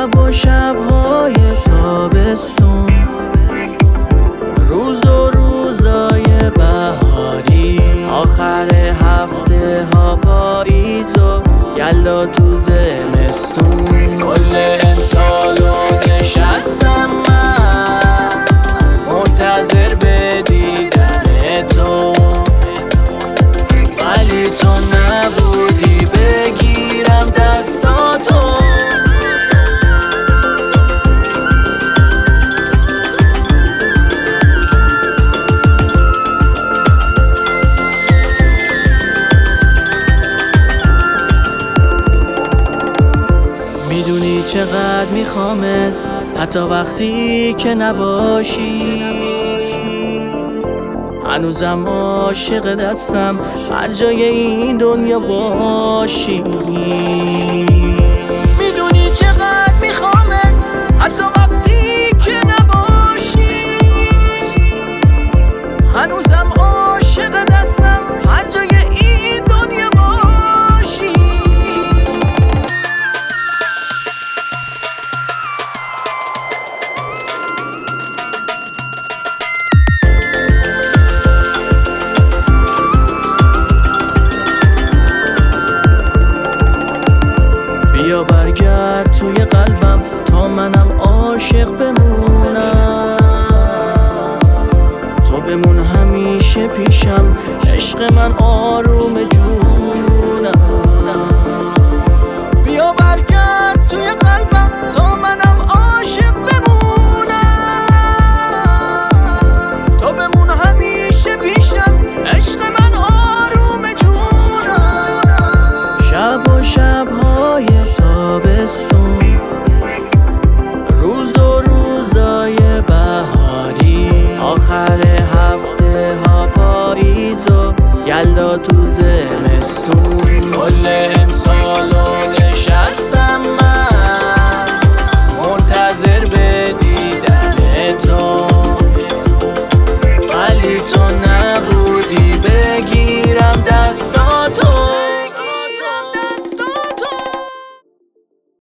شب و شبهای تابستون. روز و روزای بهاری. آخر هفته ها پاییز و یلا تو زمستون. می‌دونی چقدر میخوامت حتی وقتی که نباشی. هنوزم عاشق دستم هر جای این دنیا باشی. عاشق بمونم. تو بمون همیشه پیشم. عشق من آروم جون. حالا تو زمستون کل امسالو